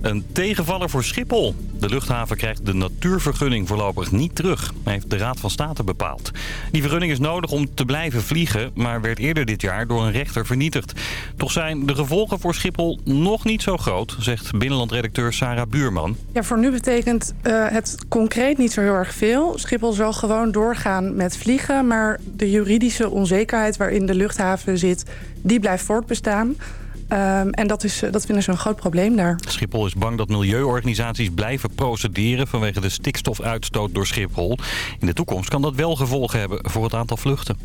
Een tegenvaller voor Schiphol. De luchthaven krijgt de natuurvergunning voorlopig niet terug, heeft de Raad van State bepaald. Die vergunning is nodig om te blijven vliegen, maar werd eerder dit jaar door een rechter vernietigd. Toch zijn de gevolgen voor Schiphol nog niet zo groot, zegt binnenlandredacteur Sarah Buurman. Ja, voor nu betekent uh, het concreet niet zo heel erg veel. Schiphol zal gewoon doorgaan met vliegen, maar de juridische onzekerheid waarin de luchthaven zit, die blijft voortbestaan. Um, en dat, is, dat vinden ze een groot probleem daar. Schiphol is bang dat milieuorganisaties blijven procederen... vanwege de stikstofuitstoot door Schiphol. In de toekomst kan dat wel gevolgen hebben voor het aantal vluchten.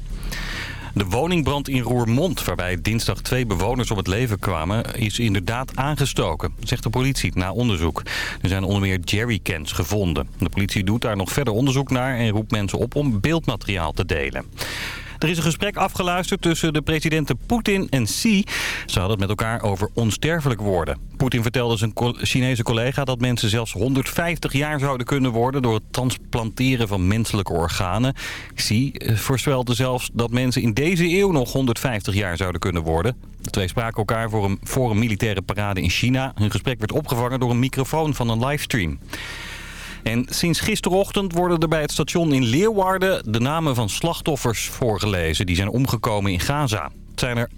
De woningbrand in Roermond, waarbij dinsdag twee bewoners om het leven kwamen, is inderdaad aangestoken, zegt de politie na onderzoek. Er zijn onder meer jerrycans gevonden. De politie doet daar nog verder onderzoek naar en roept mensen op om beeldmateriaal te delen. Er is een gesprek afgeluisterd tussen de presidenten Poetin en Xi. Ze hadden het met elkaar over onsterfelijk worden. Poetin vertelde zijn Chinese collega dat mensen zelfs 150 jaar zouden kunnen worden... door het transplanteren van menselijke organen. Xi eh, voorspelde zelfs dat mensen in deze eeuw nog 150 jaar zouden kunnen worden. De twee spraken elkaar voor een, voor een militaire parade in China. Hun gesprek werd opgevangen door een microfoon van een livestream. En sinds gisterochtend worden er bij het station in Leeuwarden de namen van slachtoffers voorgelezen. Die zijn omgekomen in Gaza. Het zijn er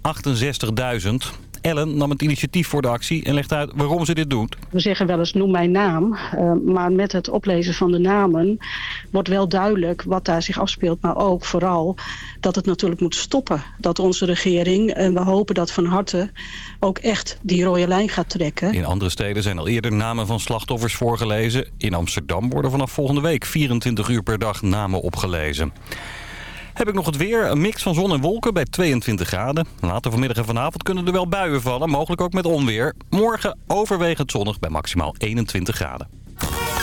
68.000. Ellen nam het initiatief voor de actie en legt uit waarom ze dit doet. We zeggen wel eens noem mijn naam, uh, maar met het oplezen van de namen wordt wel duidelijk wat daar zich afspeelt. Maar ook vooral dat het natuurlijk moet stoppen. Dat onze regering, en we hopen dat van harte, ook echt die rode lijn gaat trekken. In andere steden zijn al eerder namen van slachtoffers voorgelezen. In Amsterdam worden vanaf volgende week 24 uur per dag namen opgelezen. Heb ik nog het weer. Een mix van zon en wolken bij 22 graden. Later vanmiddag en vanavond kunnen er wel buien vallen. Mogelijk ook met onweer. Morgen overwegend zonnig bij maximaal 21 graden.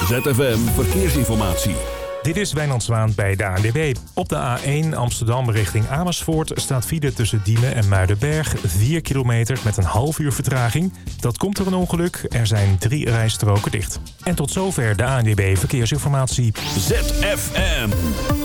ZFM Verkeersinformatie. Dit is Wijnand Zwaan bij de ANWB. Op de A1 Amsterdam richting Amersfoort staat file tussen Diemen en Muidenberg. 4 kilometer met een half uur vertraging. Dat komt door een ongeluk. Er zijn drie rijstroken dicht. En tot zover de ANWB Verkeersinformatie. ZFM.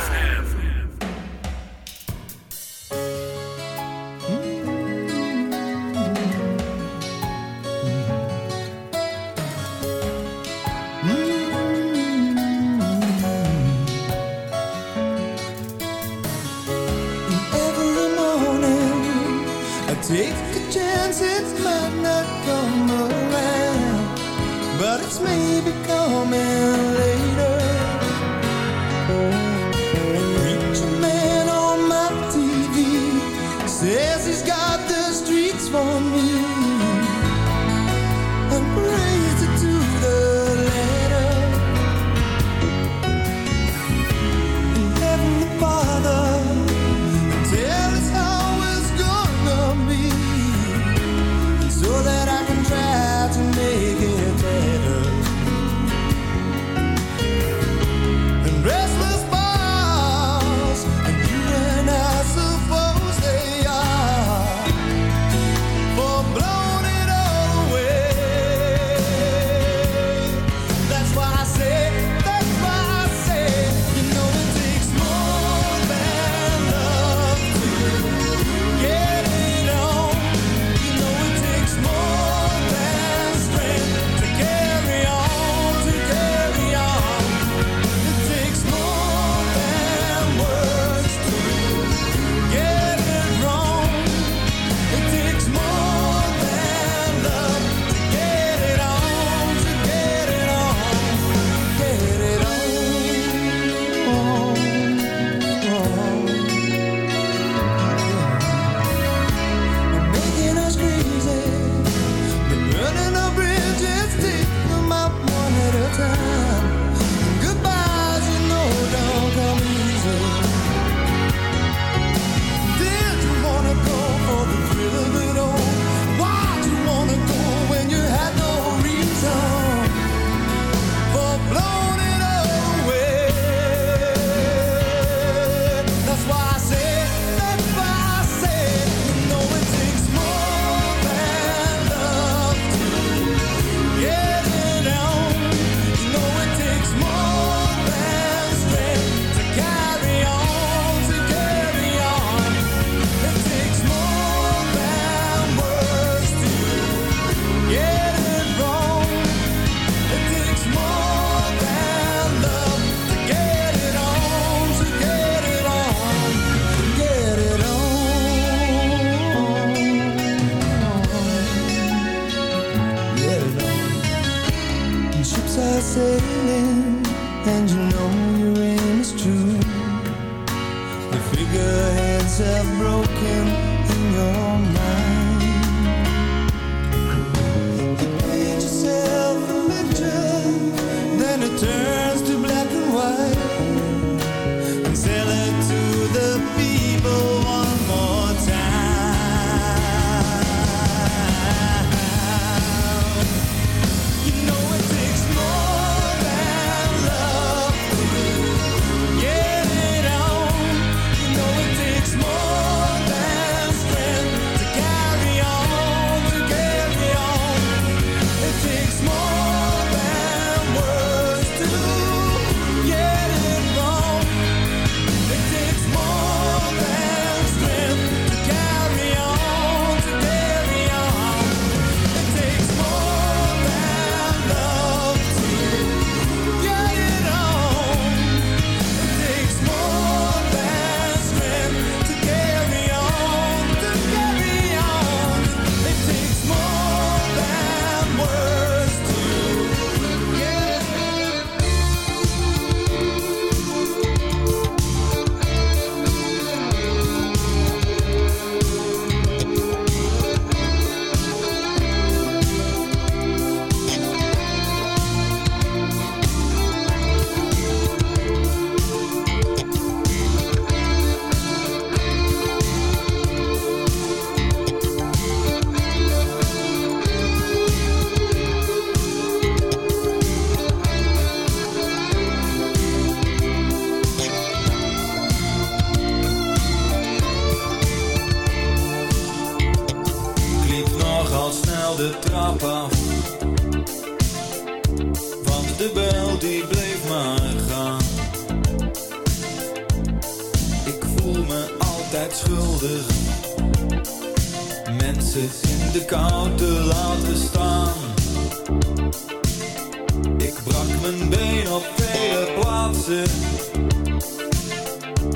mijn been op vele plaatsen.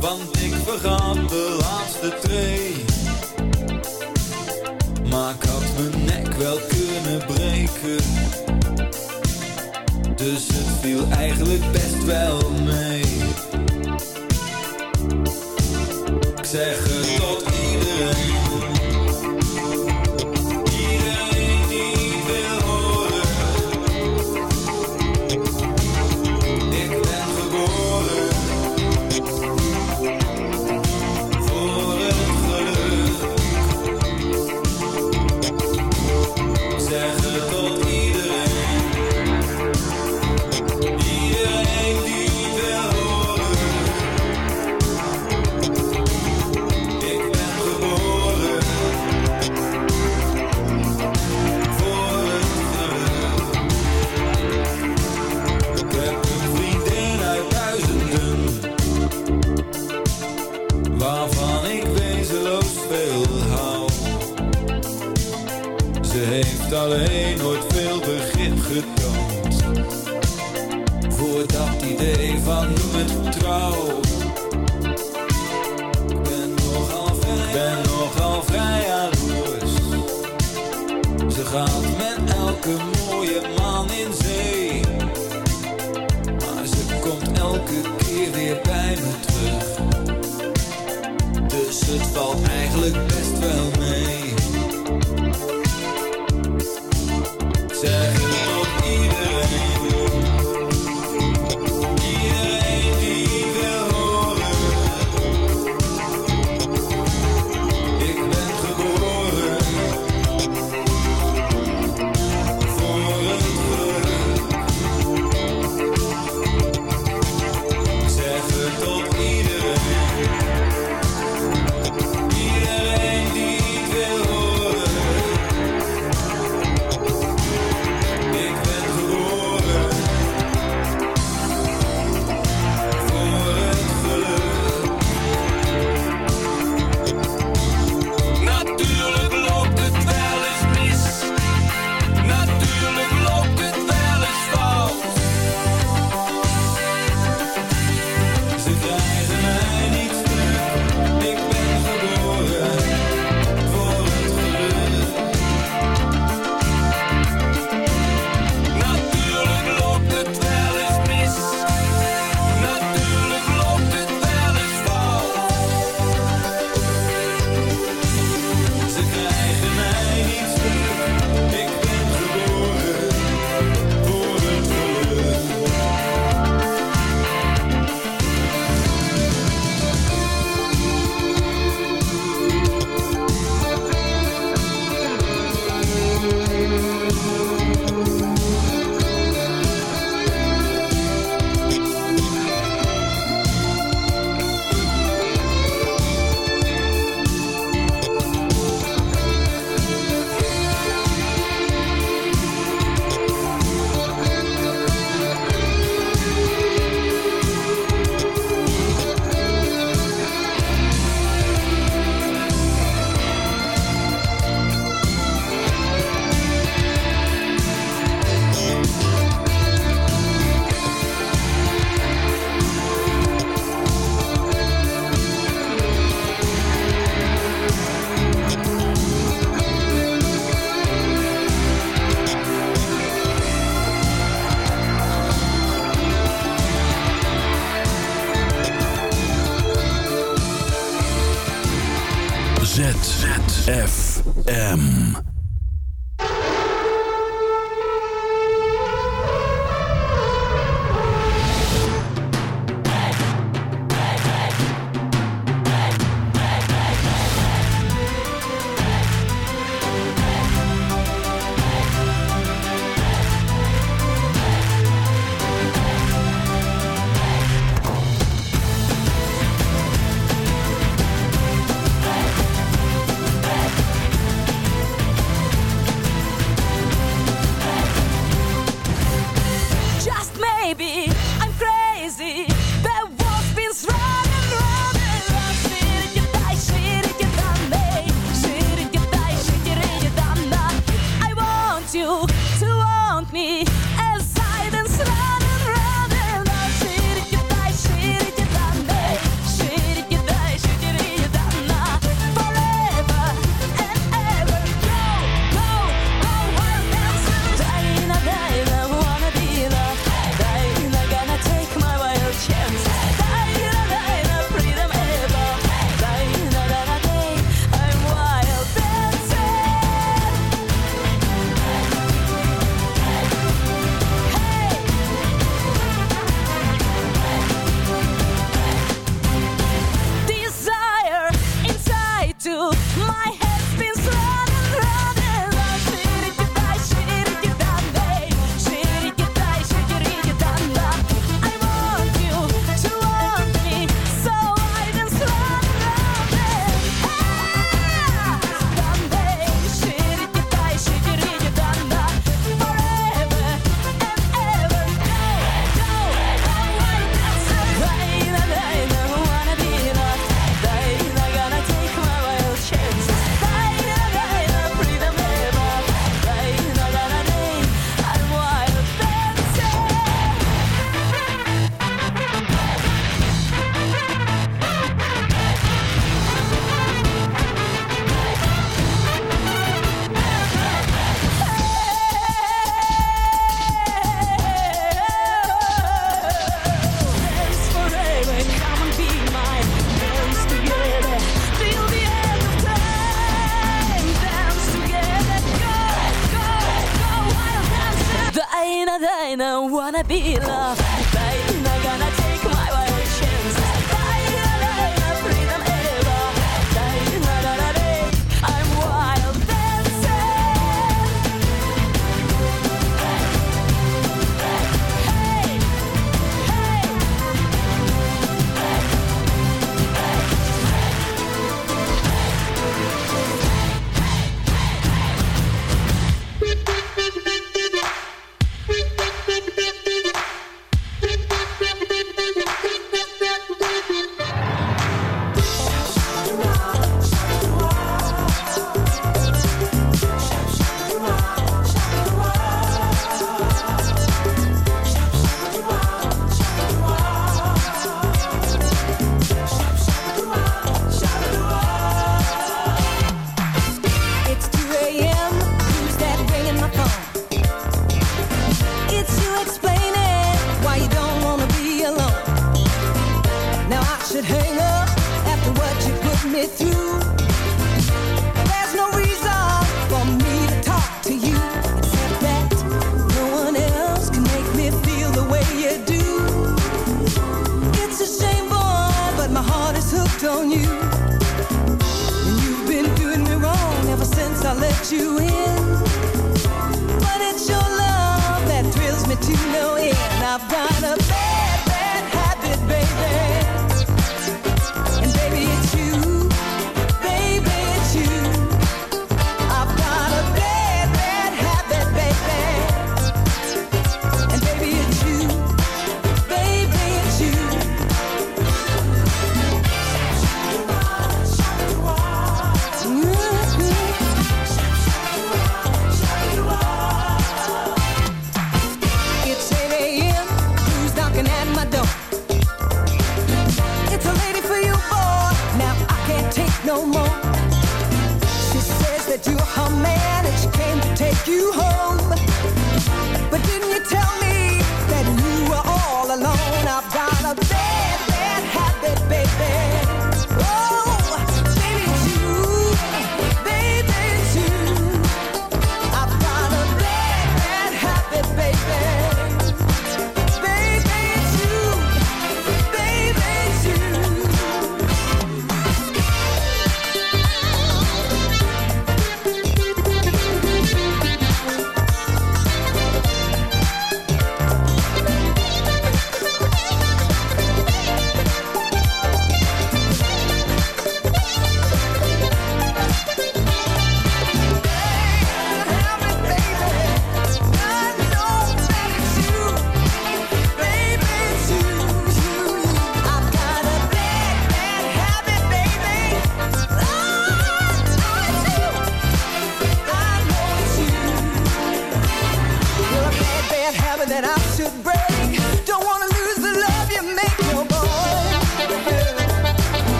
Want ik vergat de laatste twee. Maar ik had mijn nek wel kunnen breken. Dus het viel eigenlijk best wel mee. to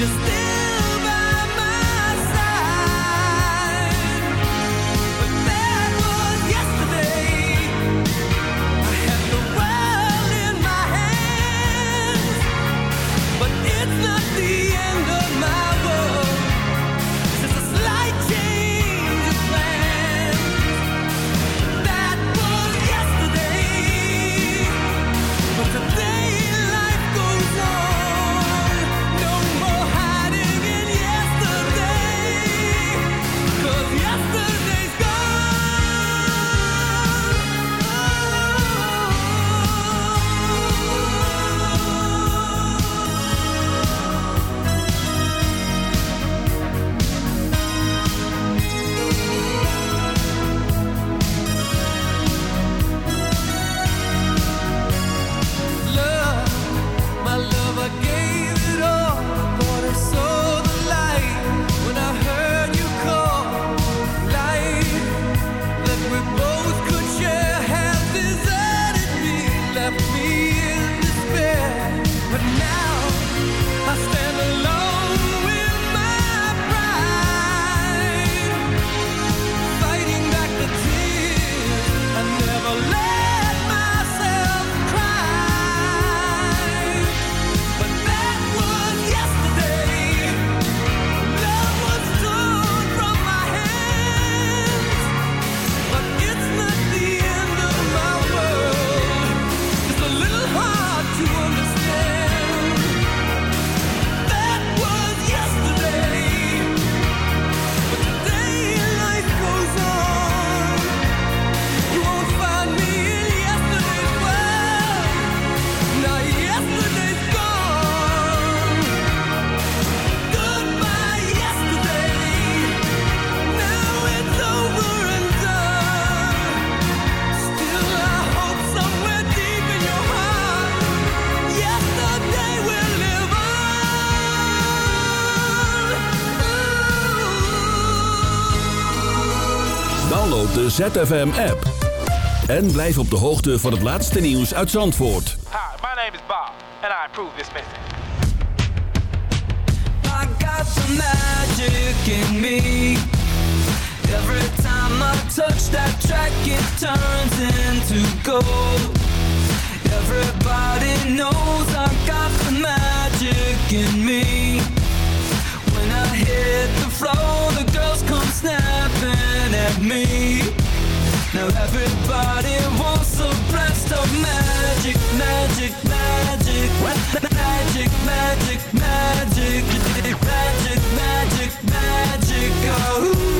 just ZFM-app. En blijf op de hoogte van het laatste nieuws uit Zandvoort. Hi, my name is Bob, and I approve this message. I got the magic in me. Every time I touch that track, it turns into gold. Everybody knows I got the magic in me. When I hit the floor, the girls come snapping at me. Now everybody wants a blast of magic, magic, magic. Magic, magic, magic, magic, magic, magic, oh.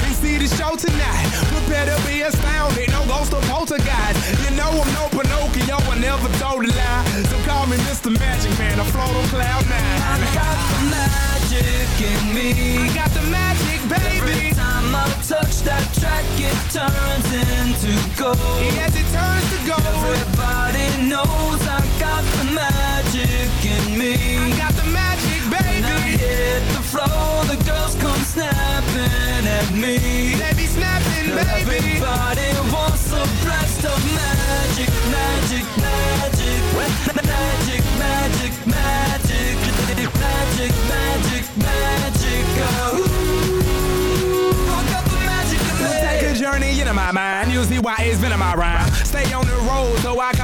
see the show tonight. Prepare to be astounded, no ghost or poltergeist. You know I'm no Pinocchio, I never told a lie. So call me Mr. Magic Man, I float on cloud nine. I got the magic in me. I got the magic, baby. Every time I touch that track, it turns into gold. Yes, me. They be snapping, baby. Everybody wants a blast of magic, magic, magic, magic, magic, magic, magic, magic, magic. Oh, I got the magic in me. Take a journey into my mind. You'll see why it's been in my rhyme. Stay on the road, so I call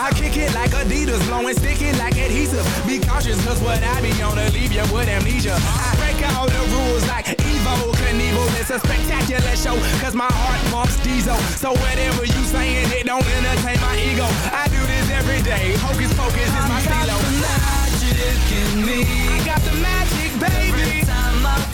I kick it like Adidas, blowing sticky like adhesive. Be cautious, cause what I be on to leave you with amnesia. I break all the rules like Evo Knievel. It's a spectacular show, cause my heart pumps diesel. So whatever you saying, it don't entertain my ego. I do this every day. Hocus pocus is my I got stilo. the magic in me. I got the magic, baby.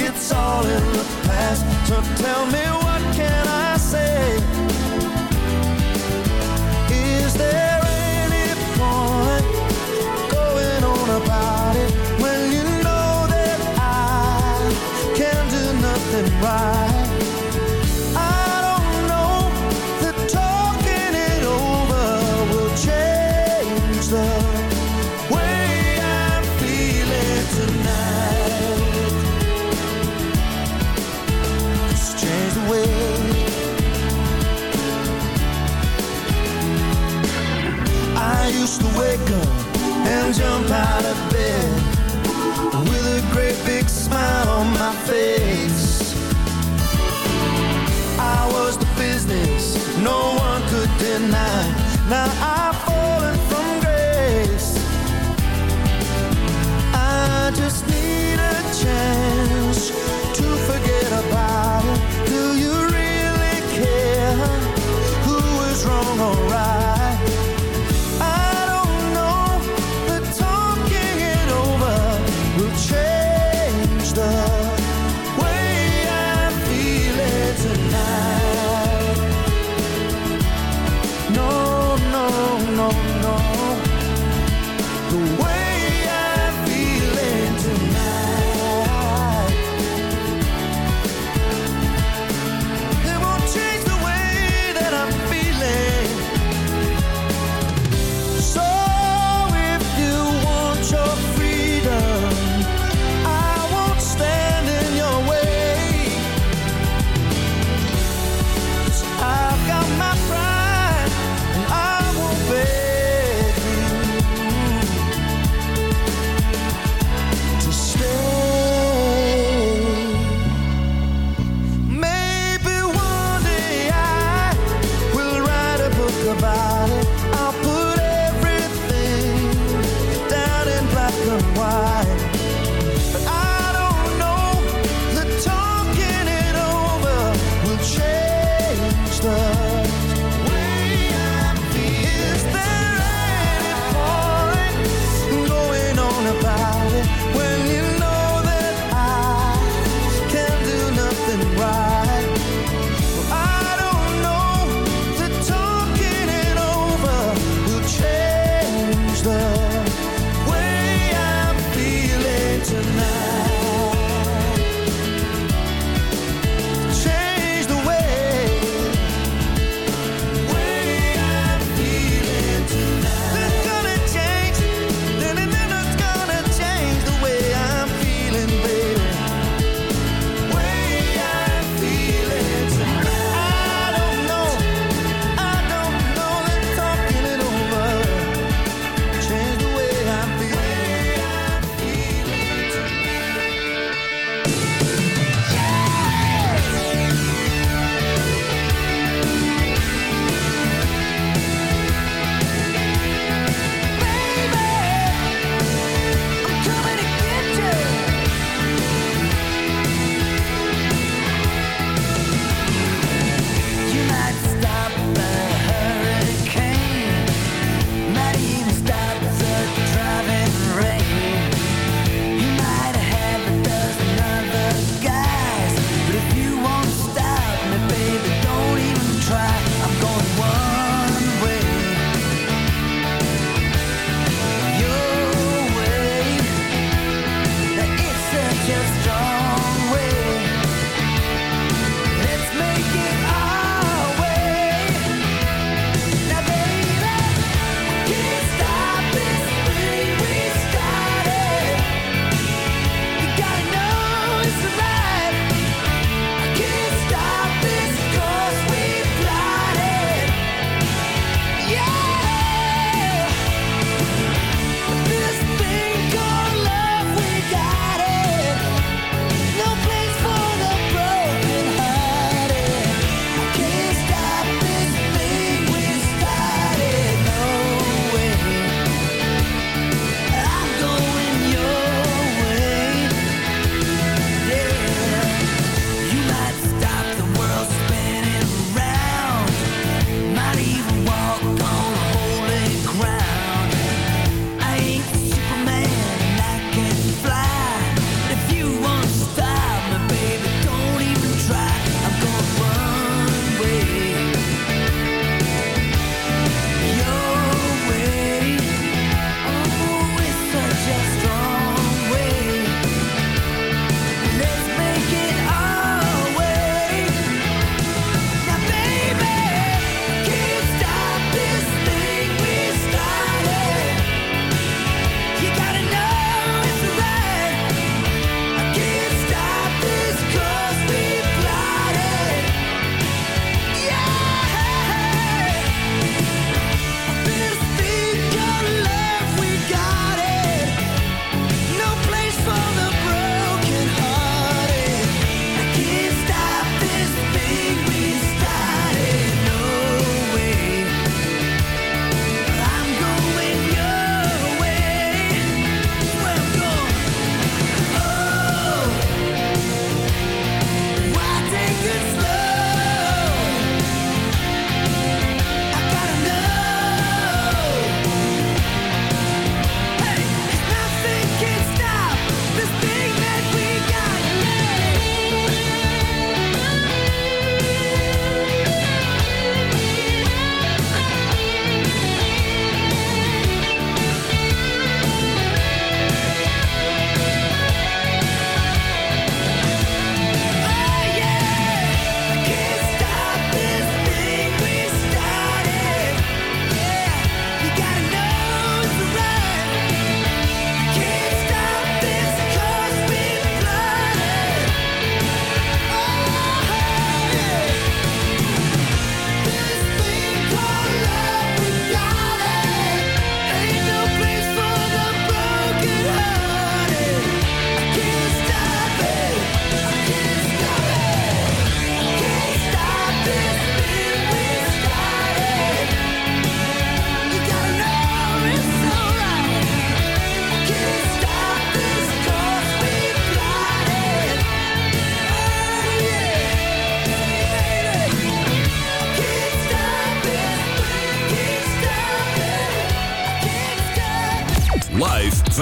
it's all in the past. So tell me, what can I say? Is there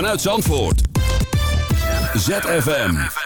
Uit Zandvoort. ZFM.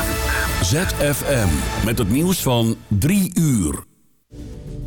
ZFM. Met het nieuws van 3 uur.